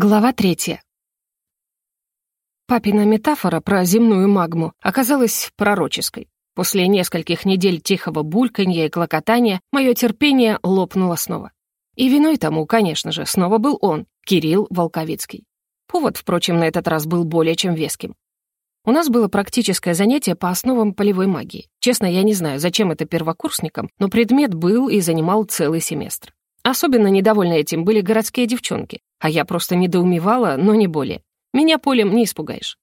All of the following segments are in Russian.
Глава третья. Папина метафора про земную магму оказалась пророческой. После нескольких недель тихого бульканья и клокотания мое терпение лопнуло снова. И виной тому, конечно же, снова был он, Кирилл Волковицкий. Повод, впрочем, на этот раз был более чем веским. У нас было практическое занятие по основам полевой магии. Честно, я не знаю, зачем это первокурсникам, но предмет был и занимал целый семестр. Особенно недовольны этим были городские девчонки, а я просто недоумевала, но не более. Меня полем не испугаешь.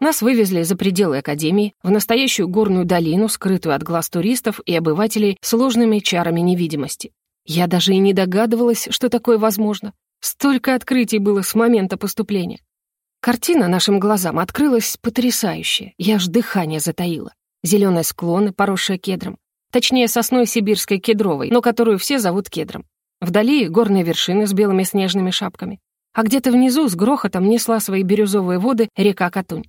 Нас вывезли за пределы Академии, в настоящую горную долину, скрытую от глаз туристов и обывателей сложными чарами невидимости. Я даже и не догадывалась, что такое возможно. Столько открытий было с момента поступления. Картина нашим глазам открылась потрясающая, я аж дыхание затаила. Зеленые склоны, поросшие кедром. Точнее, сосной сибирской кедровой, но которую все зовут кедром. Вдали горные вершины с белыми снежными шапками. А где-то внизу с грохотом несла свои бирюзовые воды река Катунь.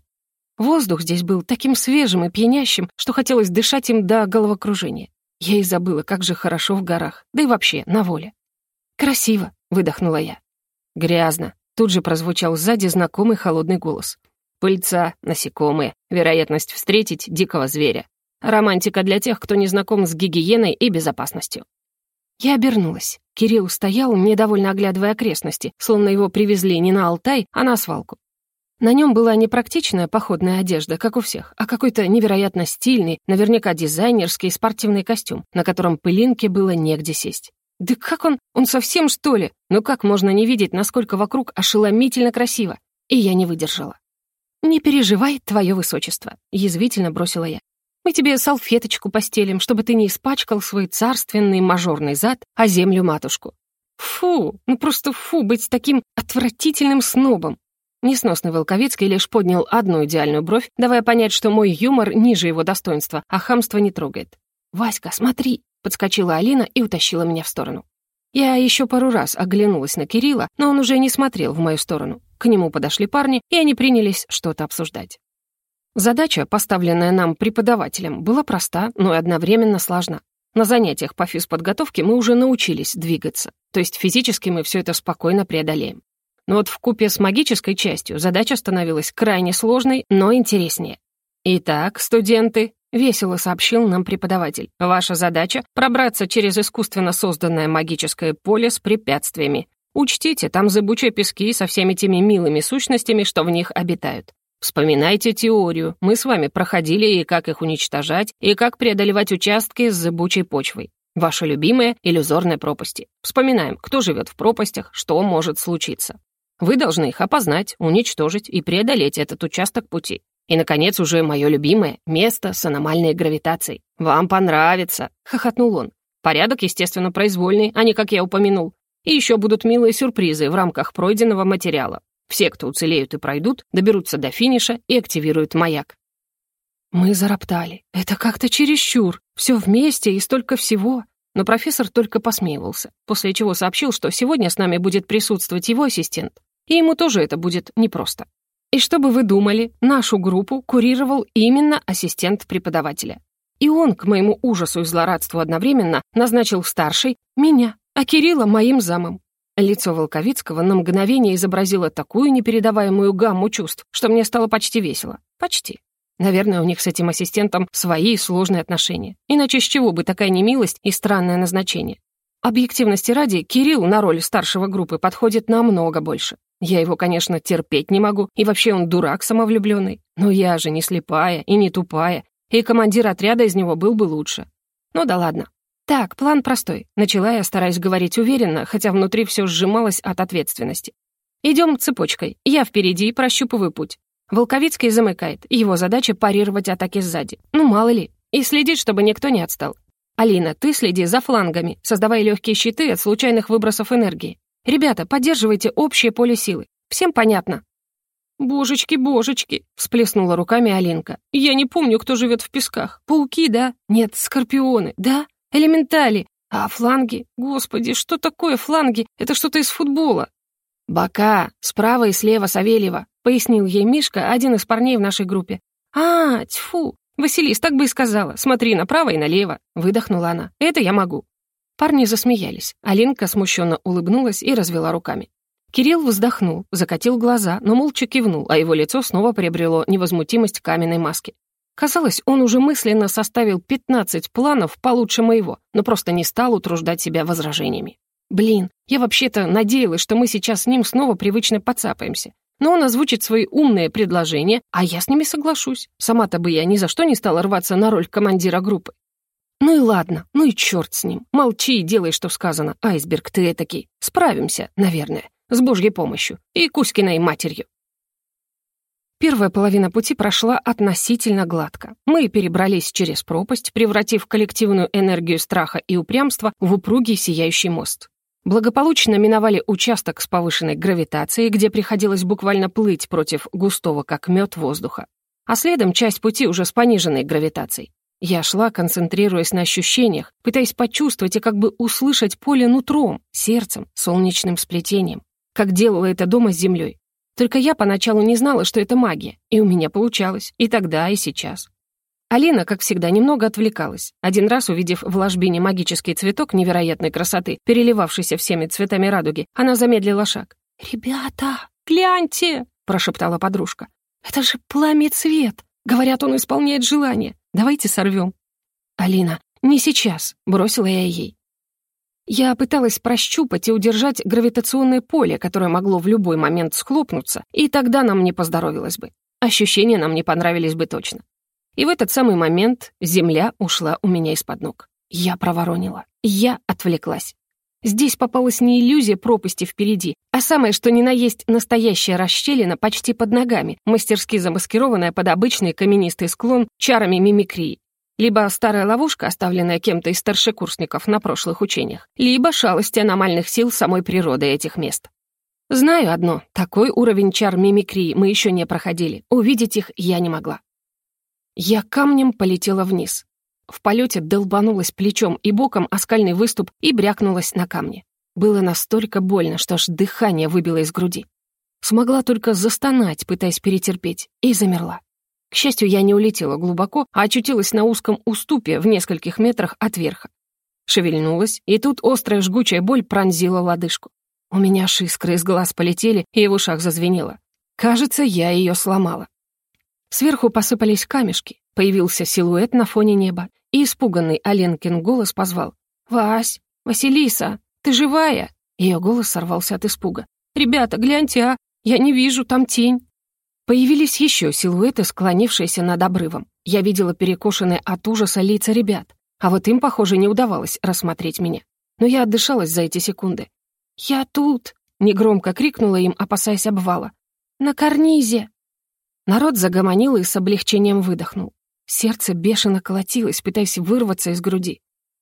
Воздух здесь был таким свежим и пьянящим, что хотелось дышать им до головокружения. Я и забыла, как же хорошо в горах, да и вообще на воле. «Красиво», — выдохнула я. «Грязно», — тут же прозвучал сзади знакомый холодный голос. «Пыльца, насекомые, вероятность встретить дикого зверя. Романтика для тех, кто не знаком с гигиеной и безопасностью». Я обернулась. Кирилл стоял, недовольно оглядывая окрестности, словно его привезли не на Алтай, а на свалку. На нем была не практичная походная одежда, как у всех, а какой-то невероятно стильный, наверняка дизайнерский спортивный костюм, на котором пылинке было негде сесть. Да как он? Он совсем, что ли? Ну как можно не видеть, насколько вокруг ошеломительно красиво? И я не выдержала. «Не переживай, твое высочество», — язвительно бросила я. Мы тебе салфеточку постелим, чтобы ты не испачкал свой царственный мажорный зад, а землю-матушку. Фу, ну просто фу быть таким отвратительным снобом. Несносный Волковицкий лишь поднял одну идеальную бровь, давая понять, что мой юмор ниже его достоинства, а хамство не трогает. «Васька, смотри!» — подскочила Алина и утащила меня в сторону. Я еще пару раз оглянулась на Кирилла, но он уже не смотрел в мою сторону. К нему подошли парни, и они принялись что-то обсуждать. Задача, поставленная нам преподавателем, была проста, но и одновременно сложна. На занятиях по физподготовке мы уже научились двигаться, то есть физически мы все это спокойно преодолеем. Но вот в купе с магической частью задача становилась крайне сложной, но интереснее. «Итак, студенты», — весело сообщил нам преподаватель, «ваша задача — пробраться через искусственно созданное магическое поле с препятствиями. Учтите, там зыбучие пески со всеми теми милыми сущностями, что в них обитают. Вспоминайте теорию. Мы с вами проходили и как их уничтожать, и как преодолевать участки с зыбучей почвой. Ваши любимые иллюзорные пропасти. Вспоминаем, кто живет в пропастях, что может случиться. Вы должны их опознать, уничтожить и преодолеть этот участок пути. И, наконец, уже мое любимое место с аномальной гравитацией. Вам понравится, хохотнул он. Порядок, естественно, произвольный, а не как я упомянул. И еще будут милые сюрпризы в рамках пройденного материала. Все, кто уцелеют и пройдут, доберутся до финиша и активируют маяк. Мы зароптали. Это как-то чересчур. Все вместе и столько всего. Но профессор только посмеивался, после чего сообщил, что сегодня с нами будет присутствовать его ассистент. И ему тоже это будет непросто. И чтобы вы думали, нашу группу курировал именно ассистент преподавателя. И он, к моему ужасу и злорадству одновременно, назначил старшей меня, а Кирилла моим замом. Лицо Волковицкого на мгновение изобразило такую непередаваемую гамму чувств, что мне стало почти весело. Почти. Наверное, у них с этим ассистентом свои сложные отношения. Иначе с чего бы такая немилость и странное назначение? Объективности ради, Кирилл на роль старшего группы подходит намного больше. Я его, конечно, терпеть не могу, и вообще он дурак самовлюбленный. Но я же не слепая и не тупая, и командир отряда из него был бы лучше. Ну да ладно, «Так, план простой», — начала я, стараясь говорить уверенно, хотя внутри все сжималось от ответственности. «Идем цепочкой. Я впереди, прощупываю путь. Волковицкий замыкает, его задача парировать атаки сзади. Ну, мало ли. И следить, чтобы никто не отстал. Алина, ты следи за флангами, создавай легкие щиты от случайных выбросов энергии. Ребята, поддерживайте общее поле силы. Всем понятно?» «Божечки, божечки!» — всплеснула руками Алинка. «Я не помню, кто живет в песках. Пауки, да? Нет, скорпионы, да? Элементали. А фланги? Господи, что такое фланги? Это что-то из футбола. «Бока, справа и слева Савельева», — пояснил ей Мишка, один из парней в нашей группе. «А, тьфу, Василис, так бы и сказала. Смотри направо и налево», — выдохнула она. «Это я могу». Парни засмеялись. Алинка смущенно улыбнулась и развела руками. Кирилл вздохнул, закатил глаза, но молча кивнул, а его лицо снова приобрело невозмутимость каменной маски. Казалось, он уже мысленно составил 15 планов получше моего, но просто не стал утруждать себя возражениями. Блин, я вообще-то надеялась, что мы сейчас с ним снова привычно подцапаемся. Но он озвучит свои умные предложения, а я с ними соглашусь. Сама-то бы я ни за что не стала рваться на роль командира группы. Ну и ладно, ну и черт с ним. Молчи и делай, что сказано. Айсберг ты этакий. Справимся, наверное, с божьей помощью и Кузькиной матерью. Первая половина пути прошла относительно гладко. Мы перебрались через пропасть, превратив коллективную энергию страха и упрямства в упругий сияющий мост. Благополучно миновали участок с повышенной гравитацией, где приходилось буквально плыть против густого, как мед, воздуха. А следом часть пути уже с пониженной гравитацией. Я шла, концентрируясь на ощущениях, пытаясь почувствовать и как бы услышать поле нутром, сердцем, солнечным сплетением, как делала это дома с землей. Только я поначалу не знала, что это магия, и у меня получалось, и тогда, и сейчас. Алина, как всегда, немного отвлекалась. Один раз, увидев в ложбине магический цветок невероятной красоты, переливавшийся всеми цветами радуги, она замедлила шаг. «Ребята, гляньте!» — прошептала подружка. «Это же пламя цвет! Говорят, он исполняет желание. Давайте сорвем». «Алина, не сейчас», — бросила я ей. Я пыталась прощупать и удержать гравитационное поле, которое могло в любой момент схлопнуться, и тогда нам не поздоровилось бы. Ощущения нам не понравились бы точно. И в этот самый момент земля ушла у меня из-под ног. Я проворонила. Я отвлеклась. Здесь попалась не иллюзия пропасти впереди, а самое, что ни на есть настоящая расщелина почти под ногами, мастерски замаскированная под обычный каменистый склон чарами мимикрии. Либо старая ловушка, оставленная кем-то из старшекурсников на прошлых учениях, либо шалости аномальных сил самой природы этих мест. Знаю одно, такой уровень чар мимикрии мы еще не проходили, увидеть их я не могла. Я камнем полетела вниз. В полете долбанулась плечом и боком о скальный выступ и брякнулась на камни. Было настолько больно, что аж дыхание выбило из груди. Смогла только застонать, пытаясь перетерпеть, и замерла. К счастью, я не улетела глубоко, а очутилась на узком уступе в нескольких метрах от верха. Шевельнулась, и тут острая жгучая боль пронзила лодыжку. У меня аж искры из глаз полетели, и в ушах зазвенело. Кажется, я ее сломала. Сверху посыпались камешки, появился силуэт на фоне неба, и испуганный Оленкин голос позвал. «Вась! Василиса! Ты живая?» Ее голос сорвался от испуга. «Ребята, гляньте, а! Я не вижу, там тень!» Появились еще силуэты, склонившиеся над обрывом. Я видела перекошенные от ужаса лица ребят, а вот им, похоже, не удавалось рассмотреть меня. Но я отдышалась за эти секунды. «Я тут!» — негромко крикнула им, опасаясь обвала. «На карнизе!» Народ загомонил и с облегчением выдохнул. Сердце бешено колотилось, пытаясь вырваться из груди.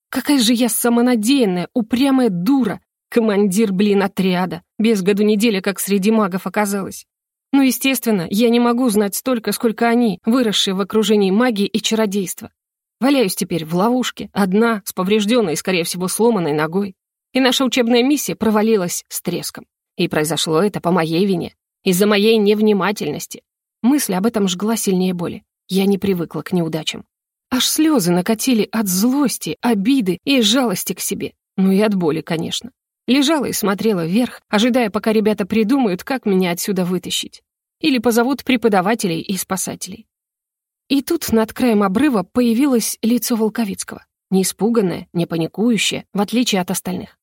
«Какая же я самонадеянная, упрямая дура! Командир, блин, отряда! Без году неделя, как среди магов оказалось. Ну, естественно, я не могу знать столько, сколько они, выросшие в окружении магии и чародейства. Валяюсь теперь в ловушке, одна, с поврежденной, скорее всего, сломанной ногой. И наша учебная миссия провалилась с треском. И произошло это по моей вине, из-за моей невнимательности. Мысль об этом жгла сильнее боли. Я не привыкла к неудачам. Аж слезы накатили от злости, обиды и жалости к себе. Ну и от боли, конечно. Лежала и смотрела вверх, ожидая, пока ребята придумают, как меня отсюда вытащить или позовут преподавателей и спасателей. И тут над краем обрыва появилось лицо Волковицкого, не испуганное, не паникующее, в отличие от остальных.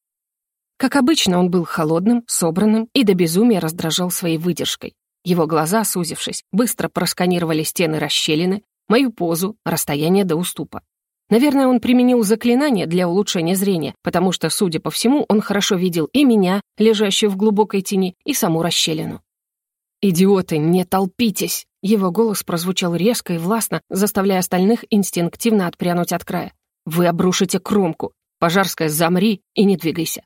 Как обычно, он был холодным, собранным и до безумия раздражал своей выдержкой. Его глаза, сузившись, быстро просканировали стены расщелины, мою позу, расстояние до уступа. Наверное, он применил заклинание для улучшения зрения, потому что, судя по всему, он хорошо видел и меня, лежащую в глубокой тени, и саму расщелину. «Идиоты, не толпитесь!» Его голос прозвучал резко и властно, заставляя остальных инстинктивно отпрянуть от края. «Вы обрушите кромку! Пожарская, замри и не двигайся!»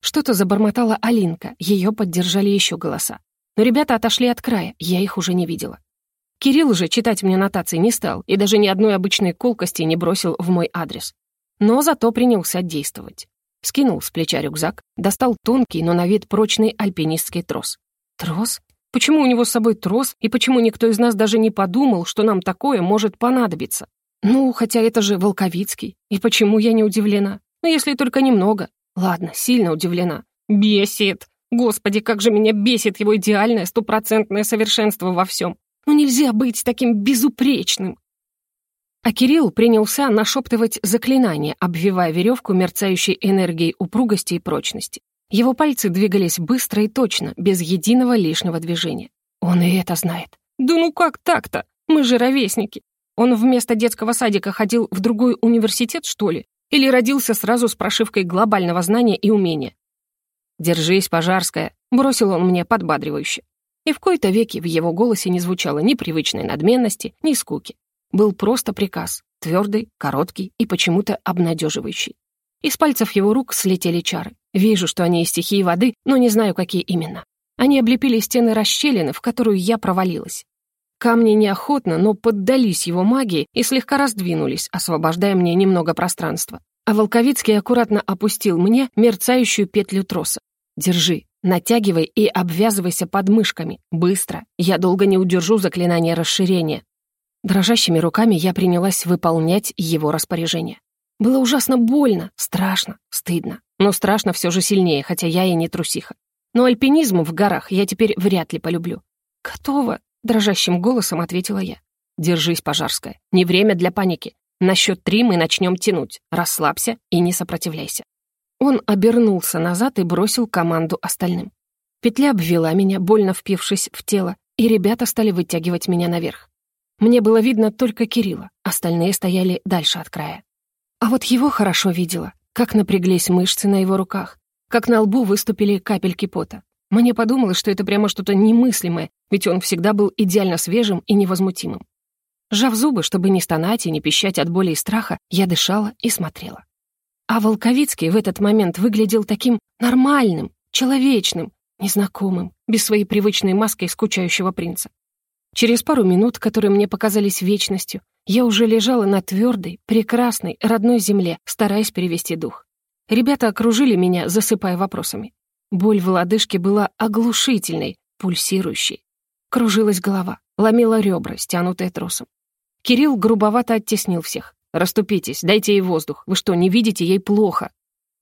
Что-то забормотала Алинка, ее поддержали еще голоса. Но ребята отошли от края, я их уже не видела. Кирилл же читать мне нотации не стал и даже ни одной обычной колкости не бросил в мой адрес. Но зато принялся действовать. Скинул с плеча рюкзак, достал тонкий, но на вид прочный альпинистский трос. Трос? Почему у него с собой трос, и почему никто из нас даже не подумал, что нам такое может понадобиться? Ну, хотя это же Волковицкий. И почему я не удивлена? Ну, если только немного. Ладно, сильно удивлена. Бесит. Господи, как же меня бесит его идеальное стопроцентное совершенство во всем. Ну нельзя быть таким безупречным. А Кирилл принялся нашептывать заклинание, обвивая веревку мерцающей энергией упругости и прочности. Его пальцы двигались быстро и точно, без единого лишнего движения. Он и это знает. Да ну как так-то? Мы же ровесники. Он вместо детского садика ходил в другой университет, что ли? Или родился сразу с прошивкой глобального знания и умения? «Держись, Пожарская», — бросил он мне подбадривающе. И в кои-то веки в его голосе не звучало ни привычной надменности, ни скуки. Был просто приказ, твердый, короткий и почему-то обнадеживающий. Из пальцев его рук слетели чары. Вижу, что они из стихии воды, но не знаю, какие именно. Они облепили стены расщелины, в которую я провалилась. Камни неохотно, но поддались его магии и слегка раздвинулись, освобождая мне немного пространства. А Волковицкий аккуратно опустил мне мерцающую петлю троса. «Держи, натягивай и обвязывайся подмышками. Быстро. Я долго не удержу заклинание расширения». Дрожащими руками я принялась выполнять его распоряжение. Было ужасно больно, страшно, стыдно. Но страшно все же сильнее, хотя я и не трусиха. Но альпинизм в горах я теперь вряд ли полюблю. «Готово», — дрожащим голосом ответила я. «Держись, Пожарская. Не время для паники. На счет три мы начнем тянуть. Расслабься и не сопротивляйся». Он обернулся назад и бросил команду остальным. Петля обвела меня, больно впившись в тело, и ребята стали вытягивать меня наверх. Мне было видно только Кирилла, остальные стояли дальше от края. А вот его хорошо видела, как напряглись мышцы на его руках, как на лбу выступили капельки пота. Мне подумалось, что это прямо что-то немыслимое, ведь он всегда был идеально свежим и невозмутимым. Сжав зубы, чтобы не стонать и не пищать от боли и страха, я дышала и смотрела. А Волковицкий в этот момент выглядел таким нормальным, человечным, незнакомым, без своей привычной маской скучающего принца. Через пару минут, которые мне показались вечностью, я уже лежала на твердой, прекрасной, родной земле, стараясь перевести дух. Ребята окружили меня, засыпая вопросами. Боль в лодыжке была оглушительной, пульсирующей. Кружилась голова, ломила ребра, стянутые тросом. Кирилл грубовато оттеснил всех. «Раступитесь, дайте ей воздух. Вы что, не видите, ей плохо?»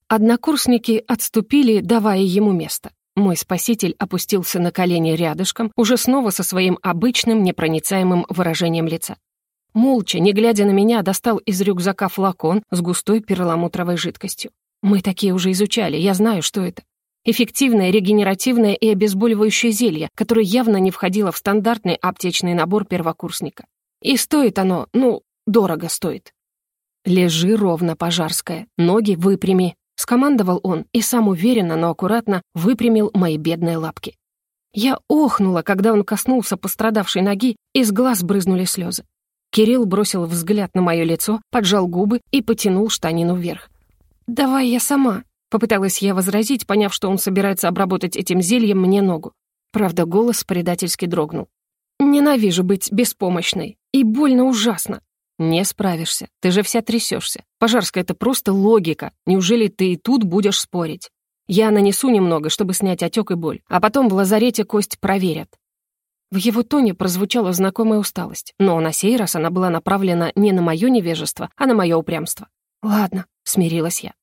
Однокурсники отступили, давая ему место. Мой спаситель опустился на колени рядышком, уже снова со своим обычным непроницаемым выражением лица. Молча, не глядя на меня, достал из рюкзака флакон с густой перламутровой жидкостью. Мы такие уже изучали, я знаю, что это. Эффективное, регенеративное и обезболивающее зелье, которое явно не входило в стандартный аптечный набор первокурсника. И стоит оно, ну, дорого стоит. «Лежи ровно, Пожарская, ноги выпрями», — скомандовал он и сам уверенно, но аккуратно выпрямил мои бедные лапки. Я охнула, когда он коснулся пострадавшей ноги, и с глаз брызнули слезы. Кирилл бросил взгляд на мое лицо, поджал губы и потянул штанину вверх. «Давай я сама», — попыталась я возразить, поняв, что он собирается обработать этим зельем мне ногу. Правда, голос предательски дрогнул. «Ненавижу быть беспомощной. И больно ужасно. «Не справишься. Ты же вся трясешься. Пожарская — это просто логика. Неужели ты и тут будешь спорить? Я нанесу немного, чтобы снять отек и боль, а потом в лазарете кость проверят». В его тоне прозвучала знакомая усталость, но на сей раз она была направлена не на мое невежество, а на мое упрямство. «Ладно», — смирилась я.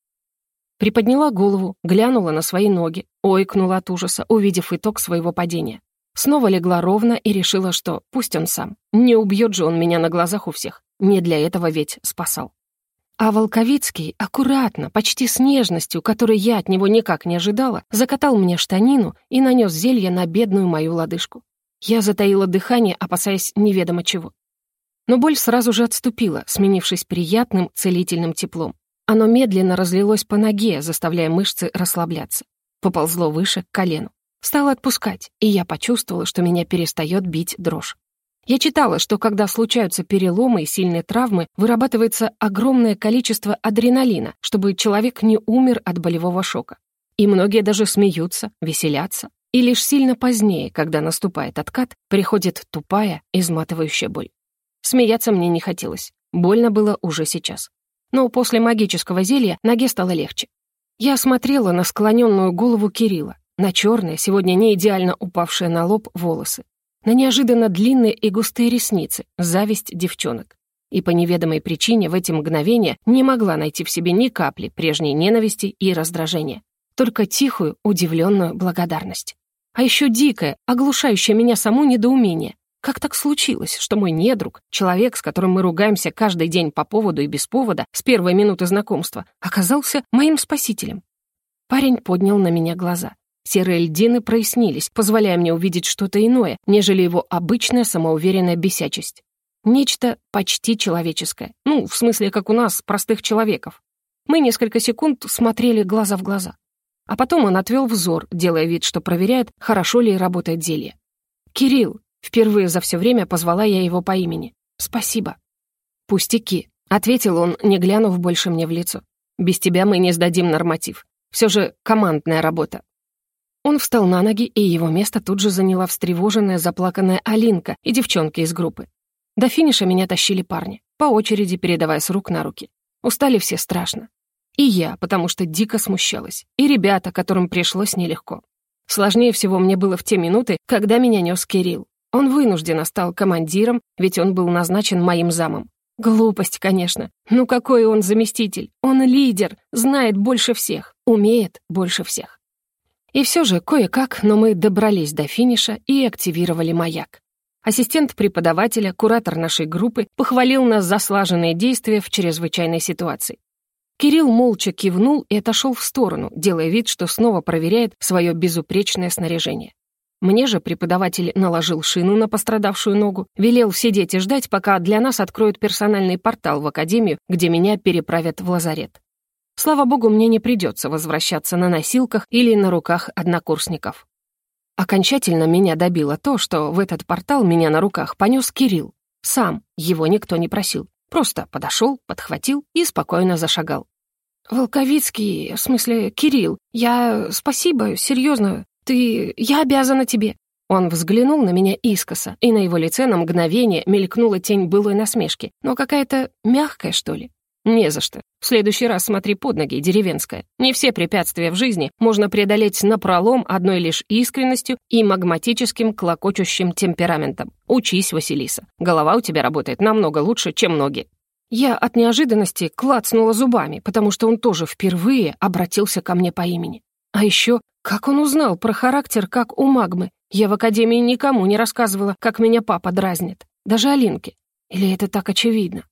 Приподняла голову, глянула на свои ноги, ойкнула от ужаса, увидев итог своего падения. Снова легла ровно и решила, что пусть он сам. Не убьет же он меня на глазах у всех. Не для этого ведь спасал. А Волковицкий аккуратно, почти с нежностью, которой я от него никак не ожидала, закатал мне штанину и нанес зелье на бедную мою лодыжку. Я затаила дыхание, опасаясь неведомо чего. Но боль сразу же отступила, сменившись приятным целительным теплом. Оно медленно разлилось по ноге, заставляя мышцы расслабляться. Поползло выше, к колену. Стало отпускать, и я почувствовала, что меня перестает бить дрожь. Я читала, что когда случаются переломы и сильные травмы, вырабатывается огромное количество адреналина, чтобы человек не умер от болевого шока. И многие даже смеются, веселятся. И лишь сильно позднее, когда наступает откат, приходит тупая, изматывающая боль. Смеяться мне не хотелось. Больно было уже сейчас. Но после магического зелья ноге стало легче. Я смотрела на склоненную голову Кирилла, на черные, сегодня не идеально упавшие на лоб волосы на неожиданно длинные и густые ресницы, зависть девчонок. И по неведомой причине в эти мгновения не могла найти в себе ни капли прежней ненависти и раздражения. только тихую, удивленную благодарность. А еще дикое, оглушающее меня саму недоумение. Как так случилось, что мой недруг, человек, с которым мы ругаемся каждый день по поводу и без повода, с первой минуты знакомства, оказался моим спасителем? Парень поднял на меня глаза. Серые льдины прояснились, позволяя мне увидеть что-то иное, нежели его обычная самоуверенная бесячесть. Нечто почти человеческое. Ну, в смысле, как у нас, простых человеков. Мы несколько секунд смотрели глаза в глаза. А потом он отвел взор, делая вид, что проверяет, хорошо ли работает зелье. «Кирилл!» Впервые за все время позвала я его по имени. «Спасибо». «Пустяки», — ответил он, не глянув больше мне в лицо. «Без тебя мы не сдадим норматив. Все же командная работа». Он встал на ноги, и его место тут же заняла встревоженная, заплаканная Алинка и девчонки из группы. До финиша меня тащили парни, по очереди передавая с рук на руки. Устали все страшно. И я, потому что дико смущалась. И ребята, которым пришлось нелегко. Сложнее всего мне было в те минуты, когда меня нес Кирилл. Он вынужденно стал командиром, ведь он был назначен моим замом. Глупость, конечно. Ну какой он заместитель? Он лидер, знает больше всех, умеет больше всех. И все же, кое-как, но мы добрались до финиша и активировали маяк. Ассистент преподавателя, куратор нашей группы, похвалил нас за слаженные действия в чрезвычайной ситуации. Кирилл молча кивнул и отошел в сторону, делая вид, что снова проверяет свое безупречное снаряжение. Мне же преподаватель наложил шину на пострадавшую ногу, велел сидеть и ждать, пока для нас откроют персональный портал в академию, где меня переправят в лазарет. Слава богу, мне не придется возвращаться на носилках или на руках однокурсников. Окончательно меня добило то, что в этот портал меня на руках понес Кирилл. Сам, его никто не просил. Просто подошел, подхватил и спокойно зашагал. «Волковицкий, в смысле, Кирилл, я... Спасибо, серьезно, ты... Я обязана тебе». Он взглянул на меня искоса, и на его лице на мгновение мелькнула тень былой насмешки, но какая-то мягкая, что ли. «Не за что. В следующий раз смотри под ноги, деревенская. Не все препятствия в жизни можно преодолеть напролом одной лишь искренностью и магматическим клокочущим темпераментом. Учись, Василиса. Голова у тебя работает намного лучше, чем ноги». Я от неожиданности клацнула зубами, потому что он тоже впервые обратился ко мне по имени. А еще, как он узнал про характер, как у магмы? Я в академии никому не рассказывала, как меня папа дразнит. Даже Алинке. Или это так очевидно?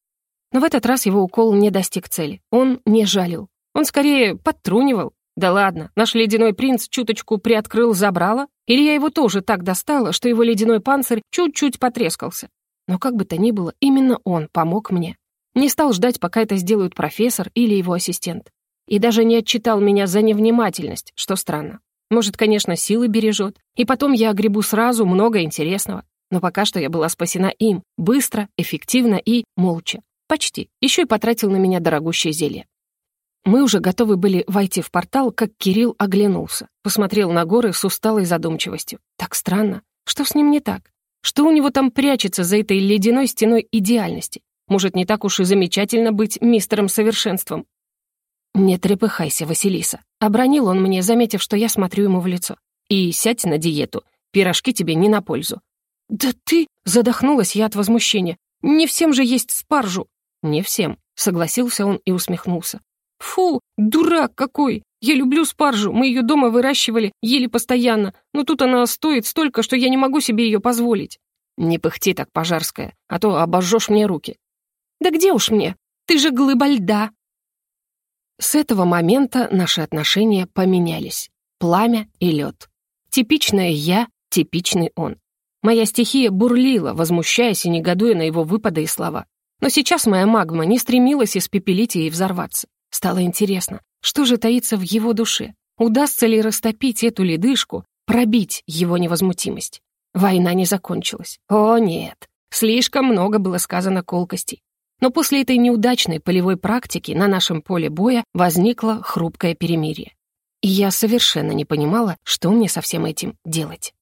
Но в этот раз его укол не достиг цели. Он не жалил. Он скорее подтрунивал. Да ладно, наш ледяной принц чуточку приоткрыл забрало, или я его тоже так достала, что его ледяной панцирь чуть-чуть потрескался. Но как бы то ни было, именно он помог мне. Не стал ждать, пока это сделают профессор или его ассистент. И даже не отчитал меня за невнимательность, что странно. Может, конечно, силы бережет, и потом я огребу сразу много интересного. Но пока что я была спасена им, быстро, эффективно и молча. Почти. Еще и потратил на меня дорогущее зелье. Мы уже готовы были войти в портал, как Кирилл оглянулся. Посмотрел на горы с усталой задумчивостью. Так странно. Что с ним не так? Что у него там прячется за этой ледяной стеной идеальности? Может, не так уж и замечательно быть мистером совершенством? «Не трепыхайся, Василиса», — обронил он мне, заметив, что я смотрю ему в лицо. «И сядь на диету. Пирожки тебе не на пользу». «Да ты...» — задохнулась я от возмущения. «Не всем же есть спаржу». «Не всем», — согласился он и усмехнулся. «Фу, дурак какой! Я люблю спаржу, мы ее дома выращивали, ели постоянно, но тут она стоит столько, что я не могу себе ее позволить». «Не пыхти так, пожарская, а то обожжешь мне руки». «Да где уж мне? Ты же глыба льда!» С этого момента наши отношения поменялись. Пламя и лед. Типичное я, типичный он. Моя стихия бурлила, возмущаясь и негодуя на его выпады и слова. Но сейчас моя магма не стремилась испепелить и взорваться. Стало интересно, что же таится в его душе? Удастся ли растопить эту ледышку, пробить его невозмутимость? Война не закончилась. О, нет. Слишком много было сказано колкостей. Но после этой неудачной полевой практики на нашем поле боя возникло хрупкое перемирие. И я совершенно не понимала, что мне со всем этим делать.